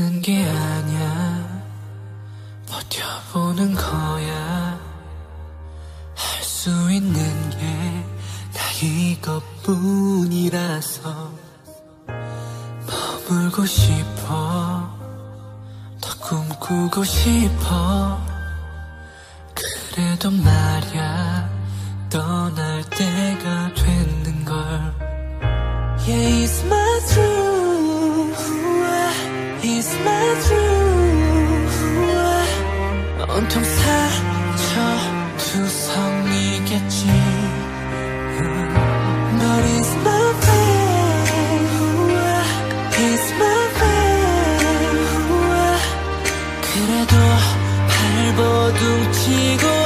힘든 게 아냐 버텨보는 거야. 할 수 있는 게 나 이것뿐이라서 머물고 싶어. 더 꿈꾸고 싶어. 그래도 말야. 떠날 때가 됐는걸. Yeah, it's my 온통 상처 투성이겠지 But it's my pain It's my pain 그래도 발버둥 치고